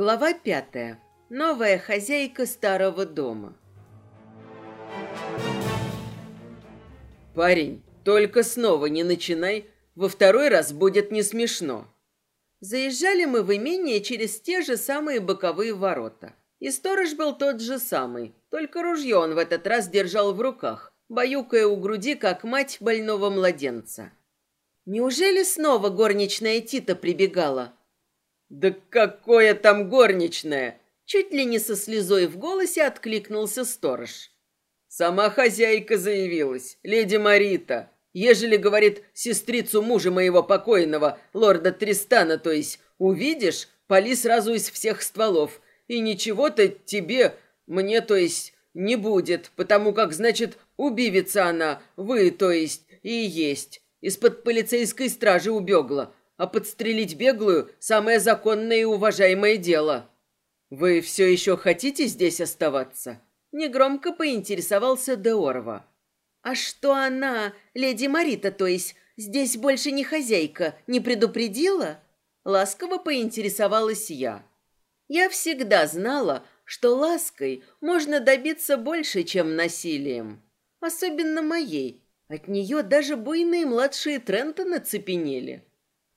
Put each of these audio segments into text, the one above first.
Глава пятая. Новая хозяйка старого дома. Парень, только снова не начинай, во второй раз будет не смешно. Заезжали мы в имение через те же самые боковые ворота. И сторож был тот же самый, только ружье он в этот раз держал в руках, баюкая у груди, как мать больного младенца. Неужели снова горничная Тита прибегала? «Да какое там горничное!» Чуть ли не со слезой в голосе откликнулся сторож. «Сама хозяйка заявилась, леди Марита. Ежели, говорит, сестрицу мужа моего покойного, лорда Тристана, то есть, увидишь, пали сразу из всех стволов. И ничего-то тебе, мне, то есть, не будет, потому как, значит, убивица она, вы, то есть, и есть. Из-под полицейской стражи убегла а подстрелить беглую – самое законное и уважаемое дело. Вы все еще хотите здесь оставаться?» Негромко поинтересовался Деорва. «А что она, леди Марита, то есть, здесь больше не хозяйка, не предупредила?» Ласково поинтересовалась я. Я всегда знала, что лаской можно добиться больше, чем насилием. Особенно моей. От нее даже буйные младшие Трентоны цепенели.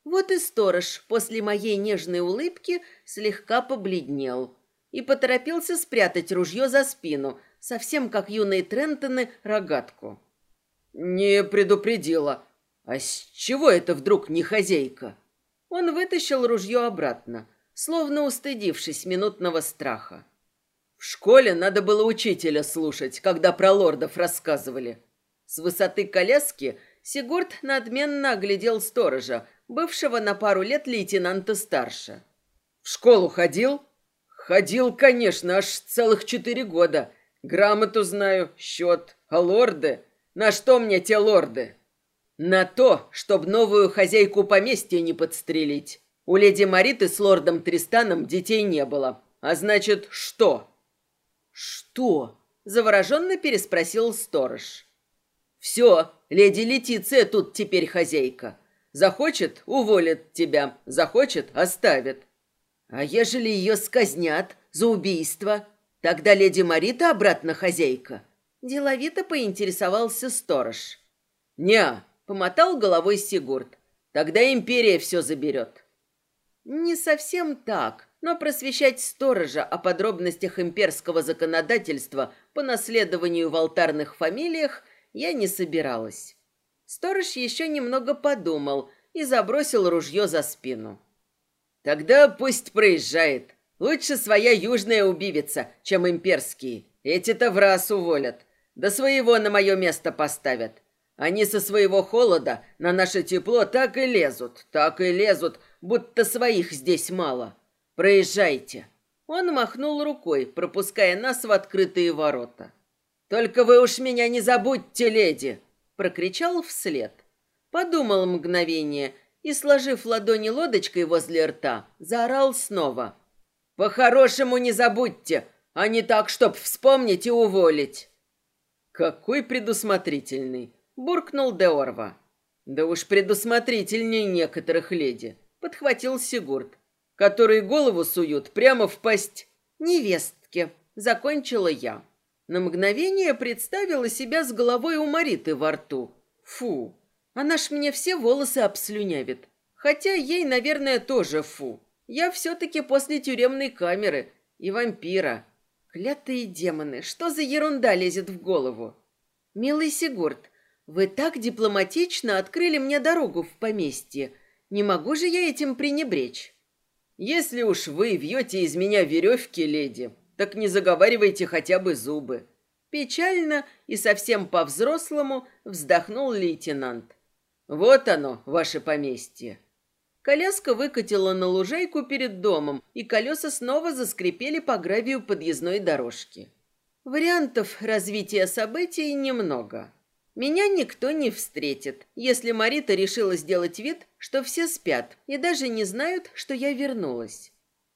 Вот и сторож после моей нежной улыбки слегка побледнел и поторопился спрятать ружье за спину, совсем как юные Трентоны рогатку. «Не предупредила. А с чего это вдруг не хозяйка?» Он вытащил ружье обратно, словно устыдившись минутного страха. «В школе надо было учителя слушать, когда про лордов рассказывали». С высоты коляски Сигурд надменно оглядел сторожа, бывшего на пару лет лейтенанта старше. «В школу ходил?» «Ходил, конечно, аж целых четыре года. Грамоту знаю, счет. А лорды? На что мне те лорды?» «На то, чтобы новую хозяйку поместья не подстрелить. У леди Мариты с лордом Тристаном детей не было. А значит, что?» «Что?» – завороженно переспросил сторож. «Все, леди Летиция тут теперь хозяйка. Захочет – уволит тебя, захочет – оставит. А ежели ее сказнят за убийство, тогда леди Марита обратно хозяйка?» Деловито поинтересовался сторож. «Не-а», помотал головой Сигурд. «Тогда империя все заберет». Не совсем так, но просвещать сторожа о подробностях имперского законодательства по наследованию в алтарных фамилиях я не собиралась. Сторож еще немного подумал и забросил ружье за спину. «Тогда пусть проезжает. Лучше своя южная убивица, чем имперские. Эти-то в раз уволят. Да своего на мое место поставят. Они со своего холода на наше тепло так и лезут, так и лезут, будто своих здесь мало. Проезжайте». Он махнул рукой, пропуская нас в открытые ворота. «Только вы уж меня не забудьте, леди!» Прокричал вслед. Подумал мгновение и, сложив ладони лодочкой возле рта, заорал снова. «По-хорошему не забудьте, а не так, чтоб вспомнить и уволить!» «Какой предусмотрительный!» — буркнул Деорва. «Да уж предусмотрительней некоторых леди», — подхватил Сигурд, «которые голову суют прямо в пасть невестке», — закончила я. На мгновение представила себя с головой у Мариты во рту. Фу, она ж мне все волосы обслюнявит. Хотя ей, наверное, тоже фу. Я все-таки после тюремной камеры и вампира. Клятые демоны, что за ерунда лезет в голову? Милый Сигурд, вы так дипломатично открыли мне дорогу в поместье. Не могу же я этим пренебречь. Если уж вы вьете из меня веревки, леди, так не заговаривайте хотя бы зубы. Печально и совсем по-взрослому вздохнул лейтенант. Вот оно, ваше поместье. Коляска выкатила на лужайку перед домом, и колеса снова заскрипели по гравию подъездной дорожки. Вариантов развития событий немного. Меня никто не встретит, если Марита решила сделать вид, что все спят и даже не знают, что я вернулась.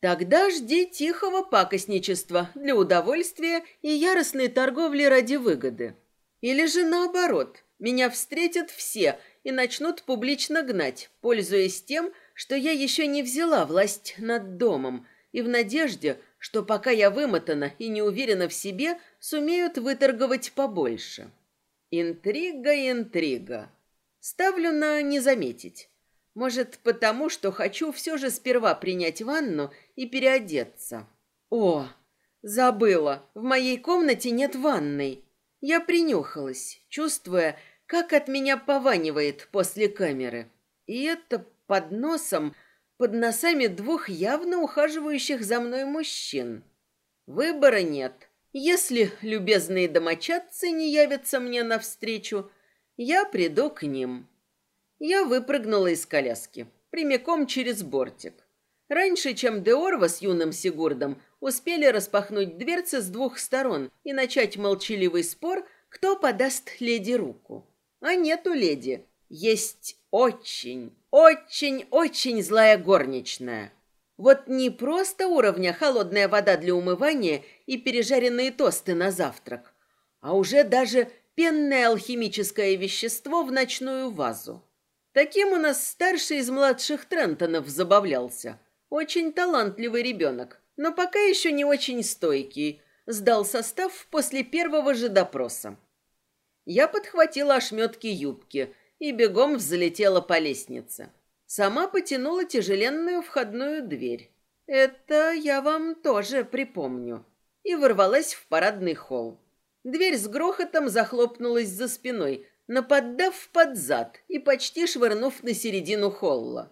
Тогда жди тихого пакостничества для удовольствия и яростной торговли ради выгоды. Или же наоборот, меня встретят все и начнут публично гнать, пользуясь тем, что я еще не взяла власть над домом и в надежде, что пока я вымотана и не уверена в себе, сумеют выторговать побольше. Интрига, интрига. Ставлю на «не заметить». Может, потому, что хочу все же сперва принять ванну и переодеться. О, забыла, в моей комнате нет ванной. Я принюхалась, чувствуя, как от меня пованивает после камеры. И это под носом, под носами двух явно ухаживающих за мной мужчин. Выбора нет. Если любезные домочадцы не явятся мне навстречу, я приду к ним. Я выпрыгнула из коляски, прямиком через бортик. Раньше, чем Деорва с юным Сигурдом успели распахнуть дверцы с двух сторон и начать молчаливый спор, кто подаст леди руку. А нету леди. Есть очень, очень, очень злая горничная. Вот не просто уровня холодная вода для умывания и пережаренные тосты на завтрак, а уже даже пенное алхимическое вещество в ночную вазу. Таким у нас старший из младших Трентонов забавлялся. Очень талантливый ребенок, но пока еще не очень стойкий. Сдал состав после первого же допроса. Я подхватила ошметки юбки и бегом взлетела по лестнице. Сама потянула тяжеленную входную дверь. Это я вам тоже припомню. И ворвалась в парадный холл. Дверь с грохотом захлопнулась за спиной, наподдав под зад и почти швырнув на середину холла.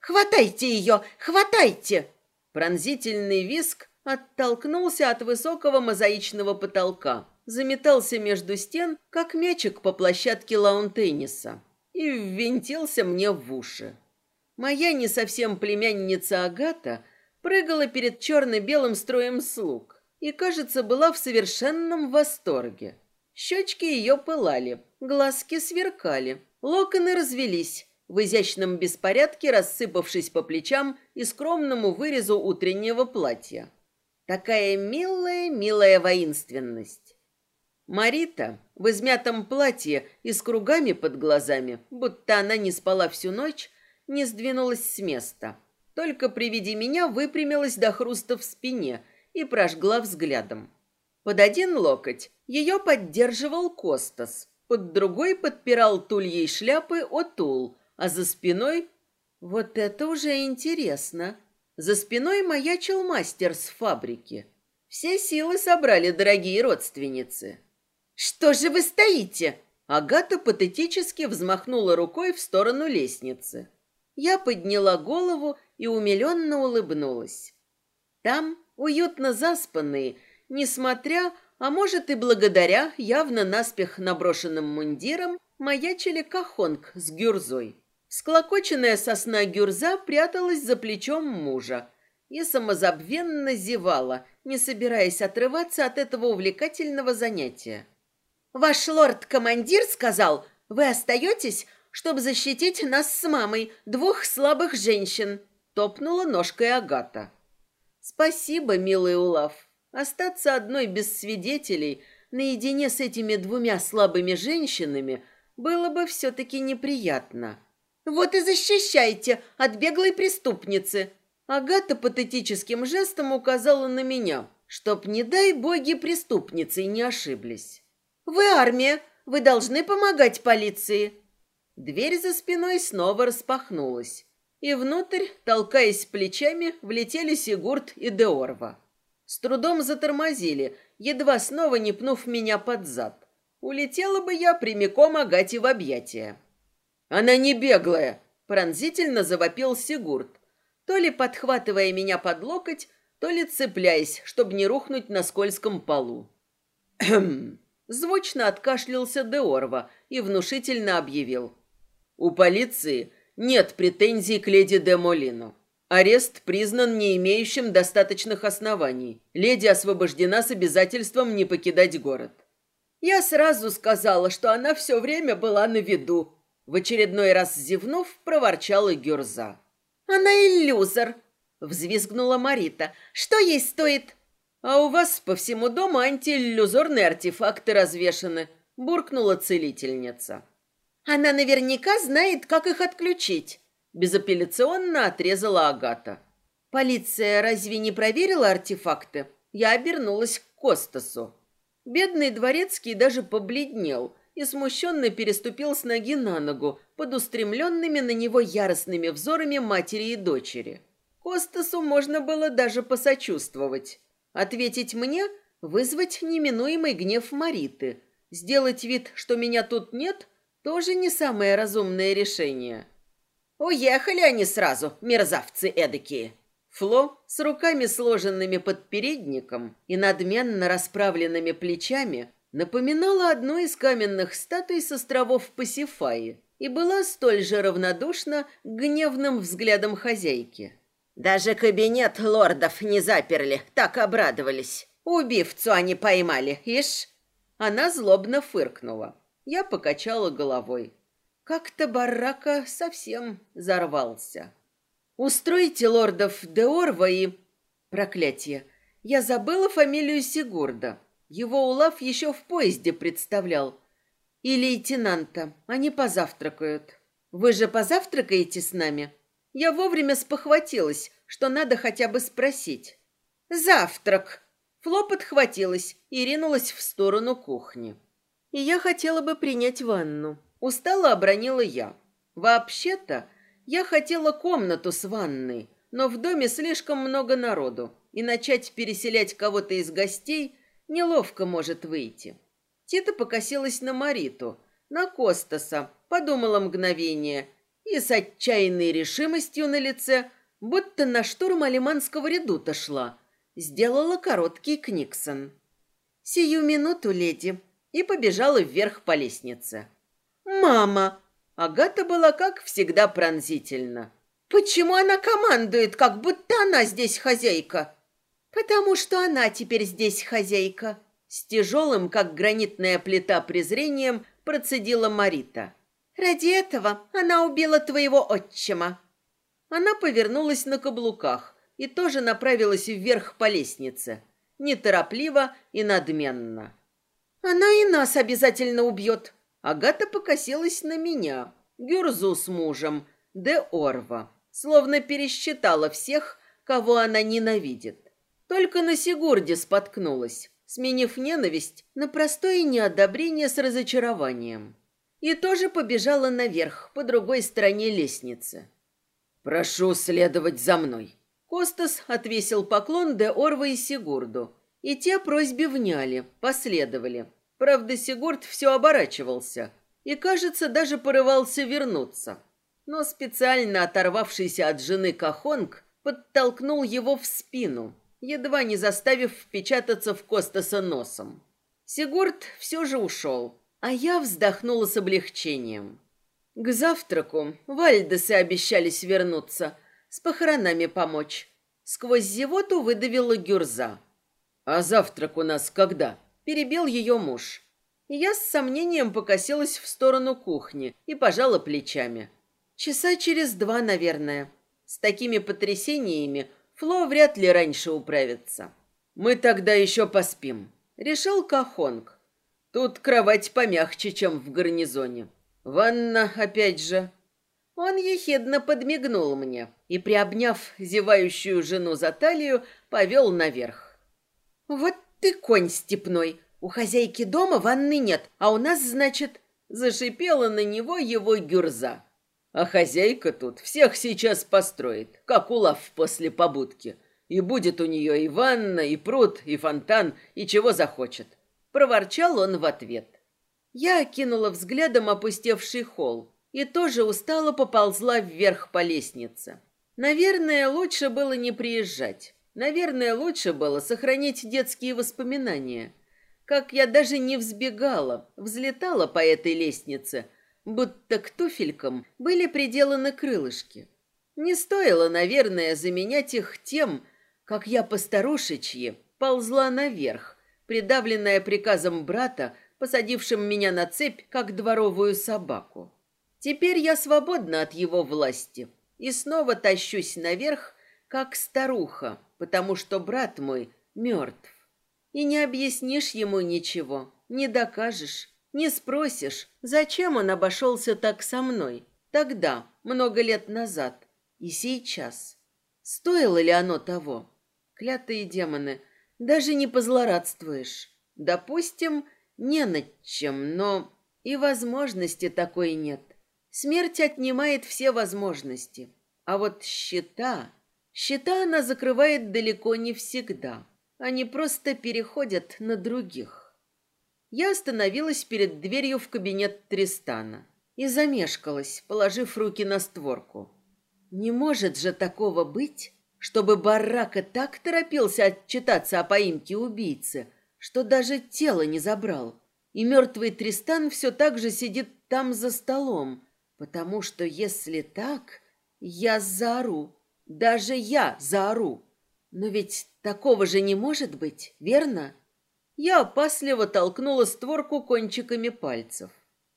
«Хватайте ее! Хватайте!» Пронзительный виск оттолкнулся от высокого мозаичного потолка, заметался между стен, как мячик по площадке лаун-тенниса, и ввинтился мне в уши. Моя не совсем племянница Агата прыгала перед черно-белым строем слуг и, кажется, была в совершенном восторге. Щечки ее пылали, глазки сверкали, локоны развелись, в изящном беспорядке рассыпавшись по плечам и скромному вырезу утреннего платья. Такая милая, милая воинственность. Марита в измятом платье и с кругами под глазами, будто она не спала всю ночь, не сдвинулась с места. Только при виде меня выпрямилась до хруста в спине и прожгла взглядом. Под один локоть ее поддерживал Костас, под другой подпирал тульей шляпы Отул, а за спиной... Вот это уже интересно. За спиной маячил мастер с фабрики. Все силы собрали дорогие родственницы. «Что же вы стоите?» Агата патетически взмахнула рукой в сторону лестницы. Я подняла голову и умиленно улыбнулась. Там, уютно заспанные, Несмотря, а может и благодаря явно наспех наброшенным мундирам, маячили кахонг с гюрзой. Склокоченная сосна гюрза пряталась за плечом мужа и самозабвенно зевала, не собираясь отрываться от этого увлекательного занятия. «Ваш лорд-командир сказал, вы остаетесь, чтобы защитить нас с мамой, двух слабых женщин», — топнула ножкой Агата. «Спасибо, милый Улав», Остаться одной без свидетелей, наедине с этими двумя слабыми женщинами, было бы все-таки неприятно. «Вот и защищайте от беглой преступницы!» Агата патетическим жестом указала на меня, чтоб, не дай боги, преступницей не ошиблись. «Вы армия, вы должны помогать полиции!» Дверь за спиной снова распахнулась, и внутрь, толкаясь плечами, влетели Сигурд и Деорва. С трудом затормозили, едва снова не пнув меня под зад. Улетела бы я прямиком Агате в объятия. «Она не беглая!» — пронзительно завопил Сигурд, то ли подхватывая меня под локоть, то ли цепляясь, чтобы не рухнуть на скользком полу. «Хм!» — звучно откашлялся Деорва и внушительно объявил. «У полиции нет претензий к леди де Молину. Арест признан не имеющим достаточных оснований. Леди освобождена с обязательством не покидать город. Я сразу сказала, что она все время была на виду. В очередной раз зевнув, проворчала Гюрза. «Она иллюзор!» — взвизгнула Марита. «Что ей стоит?» «А у вас по всему дому антииллюзорные артефакты развешаны», — буркнула целительница. «Она наверняка знает, как их отключить», Безапелляционно отрезала Агата. Полиция разве не проверила артефакты? Я обернулась к Костасу. Бедный дворецкий даже побледнел и смущенно переступил с ноги на ногу под устремленными на него яростными взорами матери и дочери. Костасу можно было даже посочувствовать. Ответить мне – вызвать неминуемый гнев Мариты. Сделать вид, что меня тут нет – тоже не самое разумное решение. Уехали они сразу, мерзавцы эдакие. Фло с руками сложенными под передником и надменно расправленными плечами напоминала одну из каменных статуй с островов Пасифаи и была столь же равнодушна к гневным взглядам хозяйки. Даже кабинет лордов не заперли, так обрадовались. Убивцу они поймали, ишь. Она злобно фыркнула. Я покачала головой. Как-то барака совсем зарвался. Устройте лордов Деорва и... Проклятие. Я забыла фамилию Сигурда. Его Улав еще в поезде представлял. И лейтенанта. Они позавтракают. Вы же позавтракаете с нами? Я вовремя спохватилась, что надо хотя бы спросить. Завтрак. Фло подхватилась и ринулась в сторону кухни. И я хотела бы принять ванну. Устало обронила я. Вообще-то, я хотела комнату с ванной, но в доме слишком много народу, и начать переселять кого-то из гостей неловко может выйти. Тита покосилась на Мариту, на Костаса, подумала мгновение и с отчаянной решимостью на лице, будто на штурм алиманского редута шла, сделала короткий книксон. «Сию минуту, леди», и побежала вверх по лестнице. «Мама!» Агата была, как всегда, пронзительна. «Почему она командует, как будто она здесь хозяйка?» «Потому что она теперь здесь хозяйка», с тяжелым, как гранитная плита, презрением процедила Марита. «Ради этого она убила твоего отчима». Она повернулась на каблуках и тоже направилась вверх по лестнице, неторопливо и надменно. «Она и нас обязательно убьет», Агата покосилась на меня, Гюрзу с мужем, де Орва, словно пересчитала всех, кого она ненавидит. Только на Сигурде споткнулась, сменив ненависть на простое неодобрение с разочарованием. И тоже побежала наверх, по другой стороне лестницы. «Прошу следовать за мной». Костас отвесил поклон де Орва и Сигурду, и те просьбе вняли, последовали – Правда, Сигурд все оборачивался и, кажется, даже порывался вернуться. Но специально оторвавшийся от жены Кахонг подтолкнул его в спину, едва не заставив впечататься в Костаса носом. Сигурд все же ушел, а я вздохнула с облегчением. К завтраку Вальдесы обещались вернуться, с похоронами помочь. Сквозь зевоту выдавила Гюрза. «А завтрак у нас когда?» Перебил ее муж. Я с сомнением покосилась в сторону кухни и пожала плечами. Часа через два, наверное. С такими потрясениями Фло вряд ли раньше управится. Мы тогда еще поспим. Решил Кахонг. Тут кровать помягче, чем в гарнизоне. Ванна, опять же. Он ехидно подмигнул мне и, приобняв зевающую жену за талию, повел наверх. «Вот «Ты конь степной. У хозяйки дома ванны нет, а у нас, значит...» Зашипела на него его гюрза. «А хозяйка тут всех сейчас построит, как улав после побудки. И будет у нее и ванна, и пруд, и фонтан, и чего захочет». Проворчал он в ответ. Я окинула взглядом опустевший холл и тоже устало поползла вверх по лестнице. Наверное, лучше было не приезжать. Наверное, лучше было сохранить детские воспоминания. Как я даже не взбегала, взлетала по этой лестнице, будто к туфелькам были приделаны крылышки. Не стоило, наверное, заменять их тем, как я постарушечьи ползла наверх, придавленная приказом брата, посадившим меня на цепь, как дворовую собаку. Теперь я свободна от его власти и снова тащусь наверх, как старуха, потому что брат мой мертв. И не объяснишь ему ничего, не докажешь, не спросишь, зачем он обошелся так со мной. Тогда, много лет назад и сейчас. Стоило ли оно того? Клятые демоны, даже не позлорадствуешь. Допустим, не над чем, но и возможности такой нет. Смерть отнимает все возможности. А вот счета... Счета она закрывает далеко не всегда. Они просто переходят на других. Я остановилась перед дверью в кабинет Тристана и замешкалась, положив руки на створку. Не может же такого быть, чтобы Барака так торопился отчитаться о поимке убийцы, что даже тело не забрал. И мертвый Тристан все так же сидит там за столом, потому что если так, я заору, даже я заору. Но ведь такого же не может быть, верно? Я опасливо толкнула створку кончиками пальцев.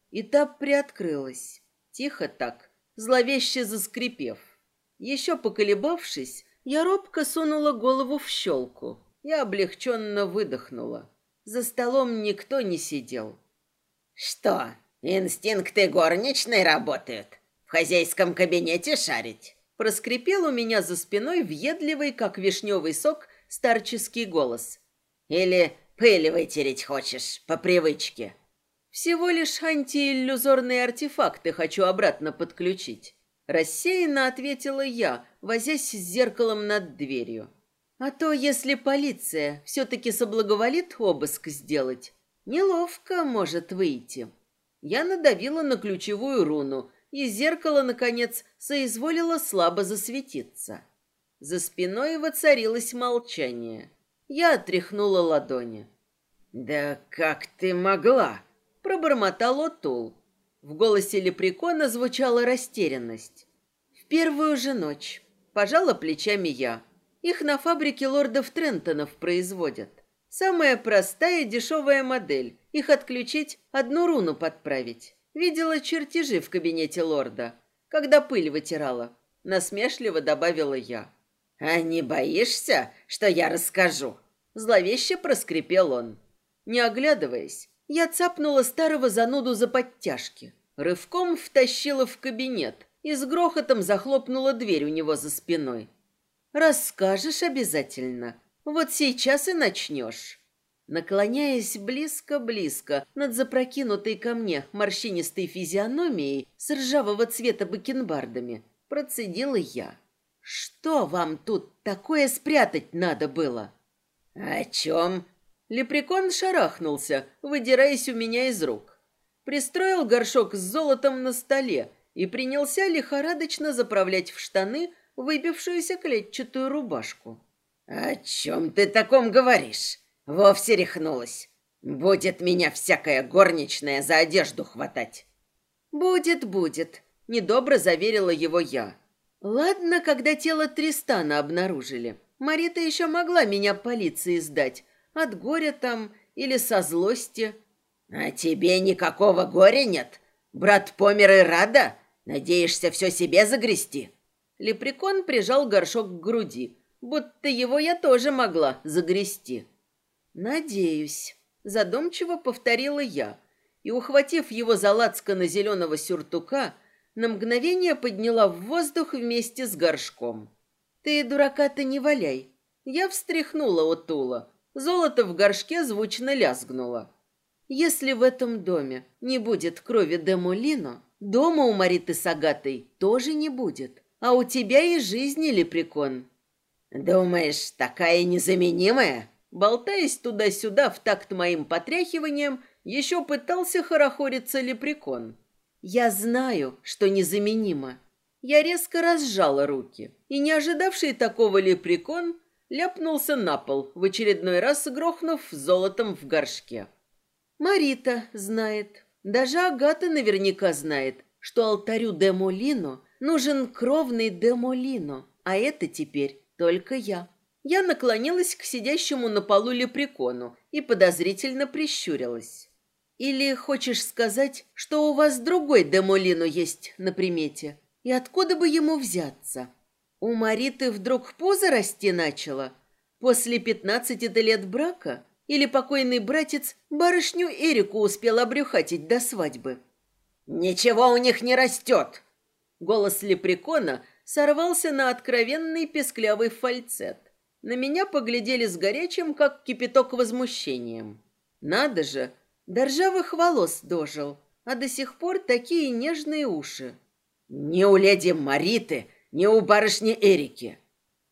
И та приоткрылась, тихо так, зловеще заскрипев. Еще поколебавшись, я робко сунула голову в щелку и облегченно выдохнула. За столом никто не сидел. «Что, инстинкты горничной работают? В хозяйском кабинете шарить?» Проскрипел у меня за спиной въедливый, как вишневый сок, старческий голос. «Или пыль вытереть хочешь, по привычке?» Всего лишь антииллюзорные артефакты хочу обратно подключить. Рассеянно ответила я, возясь с зеркалом над дверью. А то, если полиция все-таки соблаговолит обыск сделать, неловко может выйти. Я надавила на ключевую руну, и зеркало, наконец, соизволило слабо засветиться. За спиной воцарилось молчание. Я отряхнула ладони. «Да как ты могла?» пробормотал Отул. В голосе лепрекона звучала растерянность. В первую же ночь пожала плечами я. Их на фабрике лордов Трентонов производят. Самая простая дешевая модель. Их отключить, одну руну подправить. Видела чертежи в кабинете лорда, когда пыль вытирала. Насмешливо добавила я. «А не боишься, что я расскажу?» Зловеще проскрипел он. Не оглядываясь, я цапнула старого зануду за подтяжки, рывком втащила в кабинет и с грохотом захлопнула дверь у него за спиной. «Расскажешь обязательно. Вот сейчас и начнешь». Наклоняясь близко-близко над запрокинутой ко мне морщинистой физиономией с ржавого цвета бакенбардами, процедила я. «Что вам тут такое спрятать надо было?» «О чем?» Лепрекон шарахнулся, выдираясь у меня из рук. Пристроил горшок с золотом на столе и принялся лихорадочно заправлять в штаны выбившуюся клетчатую рубашку. «О чем ты таком говоришь? Вовсе рехнулась. Будет меня всякая горничная за одежду хватать». «Будет, будет», — недобро заверила его я. «Ладно, когда тело Тристана обнаружили. Марита еще могла меня полиции сдать, от горя там или со злости. А тебе никакого горя нет? Брат помер и рада? Надеешься все себе загрести? Лепрекон прижал горшок к груди, будто его я тоже могла загрести. Надеюсь, задумчиво повторила я, и, ухватив его за лацкано зеленого сюртука, на мгновение подняла в воздух вместе с горшком. «Ты, дурака-то, не валяй!» Я встряхнула Утула, Золото в горшке звучно лязгнуло. Если в этом доме не будет крови Демолино, дома у Мариты Сагатой тоже не будет. А у тебя и жизни, лепрекон. Думаешь, такая незаменимая? Болтаясь туда-сюда в такт моим потряхиванием, еще пытался хорохориться лепрекон. Я знаю, что незаменимо. Я резко разжала руки, и не ожидавший такого лепрекон ляпнулся на пол, в очередной раз грохнув золотом в горшке. Марита знает, даже Агата наверняка знает, что алтарю Демолино нужен кровный Демолино, а это теперь только я. Я наклонилась к сидящему на полу лепрекону и подозрительно прищурилась. Или хочешь сказать, что у вас другой Демолино есть на примете? И откуда бы ему взяться? У Мариты вдруг пузо расти начало? После пятнадцати-то лет брака? Или покойный братец барышню Эрику успел обрюхатить до свадьбы? «Ничего у них не растет!» Голос лепрекона сорвался на откровенный песклявый фальцет. На меня поглядели с горячим, как кипяток возмущением. Надо же, до ржавых волос дожил, а до сих пор такие нежные уши. Не у леди Мариты, не у барышни Эрики.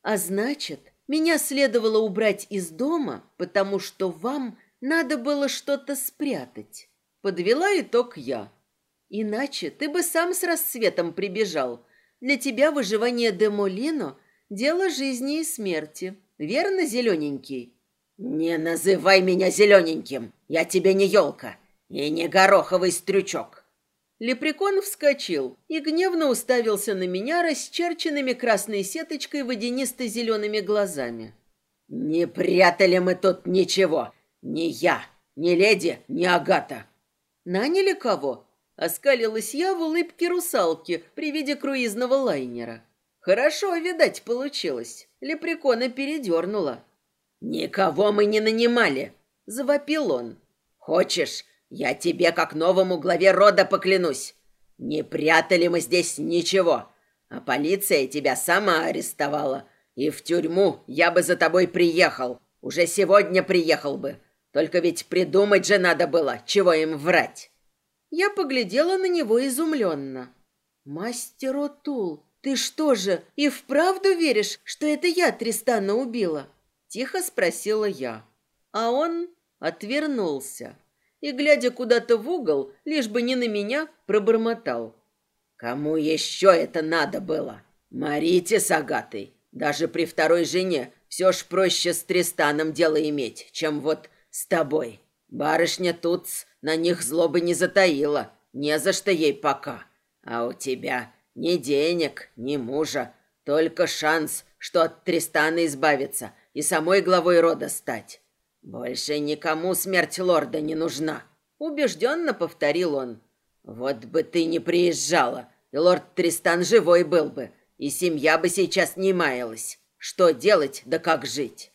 А значит, меня следовало убрать из дома, потому что вам надо было что-то спрятать. Подвела итог я. Иначе ты бы сам с рассветом прибежал. Для тебя выживание Демолино – дело жизни и смерти. Верно, зелененький? Не называй меня зелененьким. Я тебе не елка и не гороховый стрючок. Лепрекон вскочил и гневно уставился на меня расчерченными красной сеточкой водянисто-зелеными глазами. «Не прятали мы тут ничего. Ни я, ни леди, ни Агата». «Наняли кого?» Оскалилась я в улыбке русалки при виде круизного лайнера. Хорошо, видать, получилось. Лепрекона передернула. «Никого мы не нанимали», — завопил он. «Хочешь, я тебе, как новому главе рода, поклянусь. Не прятали мы здесь ничего, а полиция тебя сама арестовала. И в тюрьму я бы за тобой приехал. Уже сегодня приехал бы. Только ведь придумать же надо было, чего им врать». Я поглядела на него изумленно. «Мастер Отул, ты что же, и вправду веришь, что это я Тристана убила?» Тихо спросила я. А он отвернулся и, глядя куда-то в угол, лишь бы не на меня, пробормотал. «Кому еще это надо было? Марите с Агатой. Даже при второй жене все ж проще с Тристаном дело иметь, чем вот с тобой. Барышня тут на них злобы не затаила, не за что ей пока. А у тебя ни денег, ни мужа, только шанс, что от Тристана избавиться и самой главой рода стать. Больше никому смерть лорда не нужна, убежденно повторил он. Вот бы ты не приезжала, и лорд Тристан живой был бы, и семья бы сейчас не маялась. Что делать, да как жить?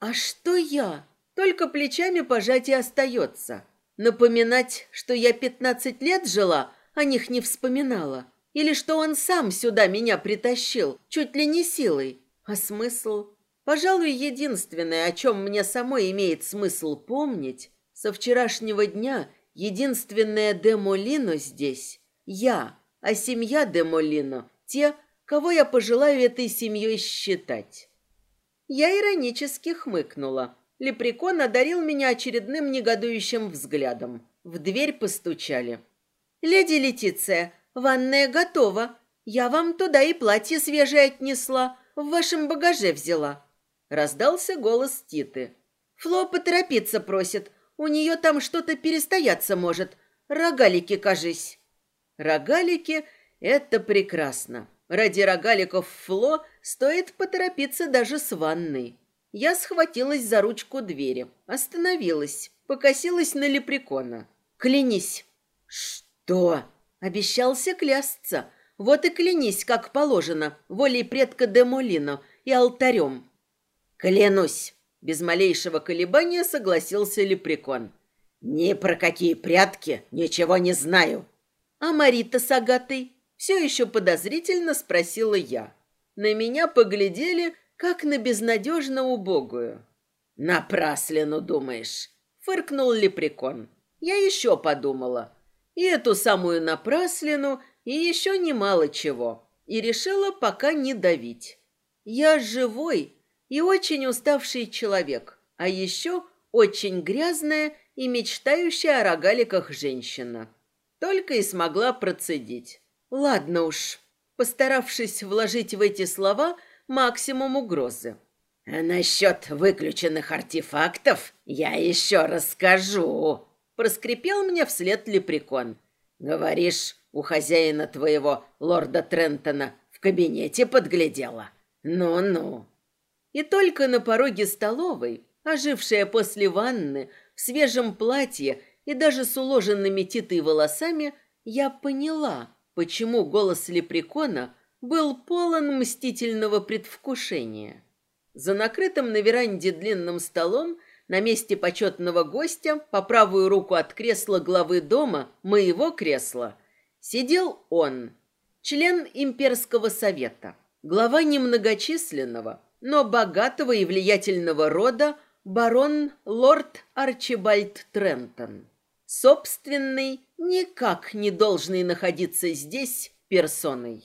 А что я? Только плечами пожать и остается. Напоминать, что я пятнадцать лет жила, о них не вспоминала. Или что он сам сюда меня притащил, чуть ли не силой. А смысл? Пожалуй, единственное, о чем мне самой имеет смысл помнить, со вчерашнего дня единственное Демолино здесь – я, а семья Демолино – те, кого я пожелаю этой семьей считать. Я иронически хмыкнула. Лепрекон одарил меня очередным негодующим взглядом. В дверь постучали. «Леди Летиция, ванная готова. Я вам туда и платье свежее отнесла, в вашем багаже взяла». Раздался голос Титы. «Фло поторопиться просит. У нее там что-то перестояться может. Рогалики, кажись». Рогалики — это прекрасно. Ради рогаликов Фло стоит поторопиться даже с ванной. Я схватилась за ручку двери, остановилась, покосилась на лепрекона. «Клянись!» «Что?» Обещался клясться. Вот и клянись, как положено, волей предка Демолино и алтарем. «Клянусь!» Без малейшего колебания согласился лепрекон. «Ни про какие прятки ничего не знаю». «А Марита с Агатой?» Все еще подозрительно спросила я. На меня поглядели как на безнадежно убогую. «Напраслину думаешь», — фыркнул лепрекон. Я еще подумала. И эту самую напраслину, и еще немало чего. И решила пока не давить. Я живой и очень уставший человек, а еще очень грязная и мечтающая о рогаликах женщина. Только и смогла процедить. Ладно уж, постаравшись вложить в эти слова – максимум угрозы. А насчет выключенных артефактов я еще расскажу. Проскрипел мне вслед лепрекон. Говоришь, у хозяина твоего, лорда Трентона, в кабинете подглядела? Ну-ну. И только на пороге столовой, ожившая после ванны, в свежем платье и даже с уложенными титой волосами, я поняла, почему голос лепрекона был полон мстительного предвкушения. За накрытым на веранде длинным столом на месте почетного гостя по правую руку от кресла главы дома, моего кресла, сидел он. член имперского совета, глава немногочисленного, но богатого и влиятельного рода барон лорд Арчибальд Трентон. Собственный, никак не должный находиться здесь персоной.